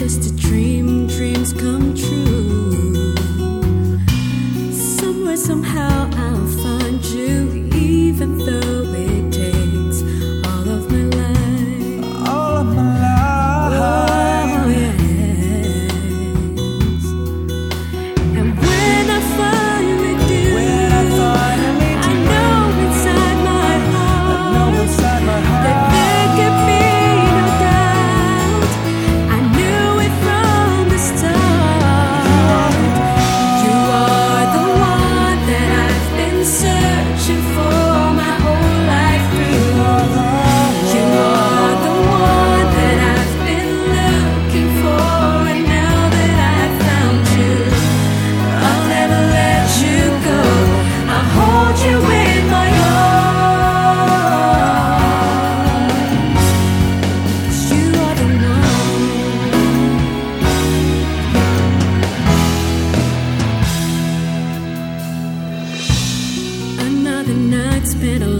just a dream, dreams come somehow, Spent alone.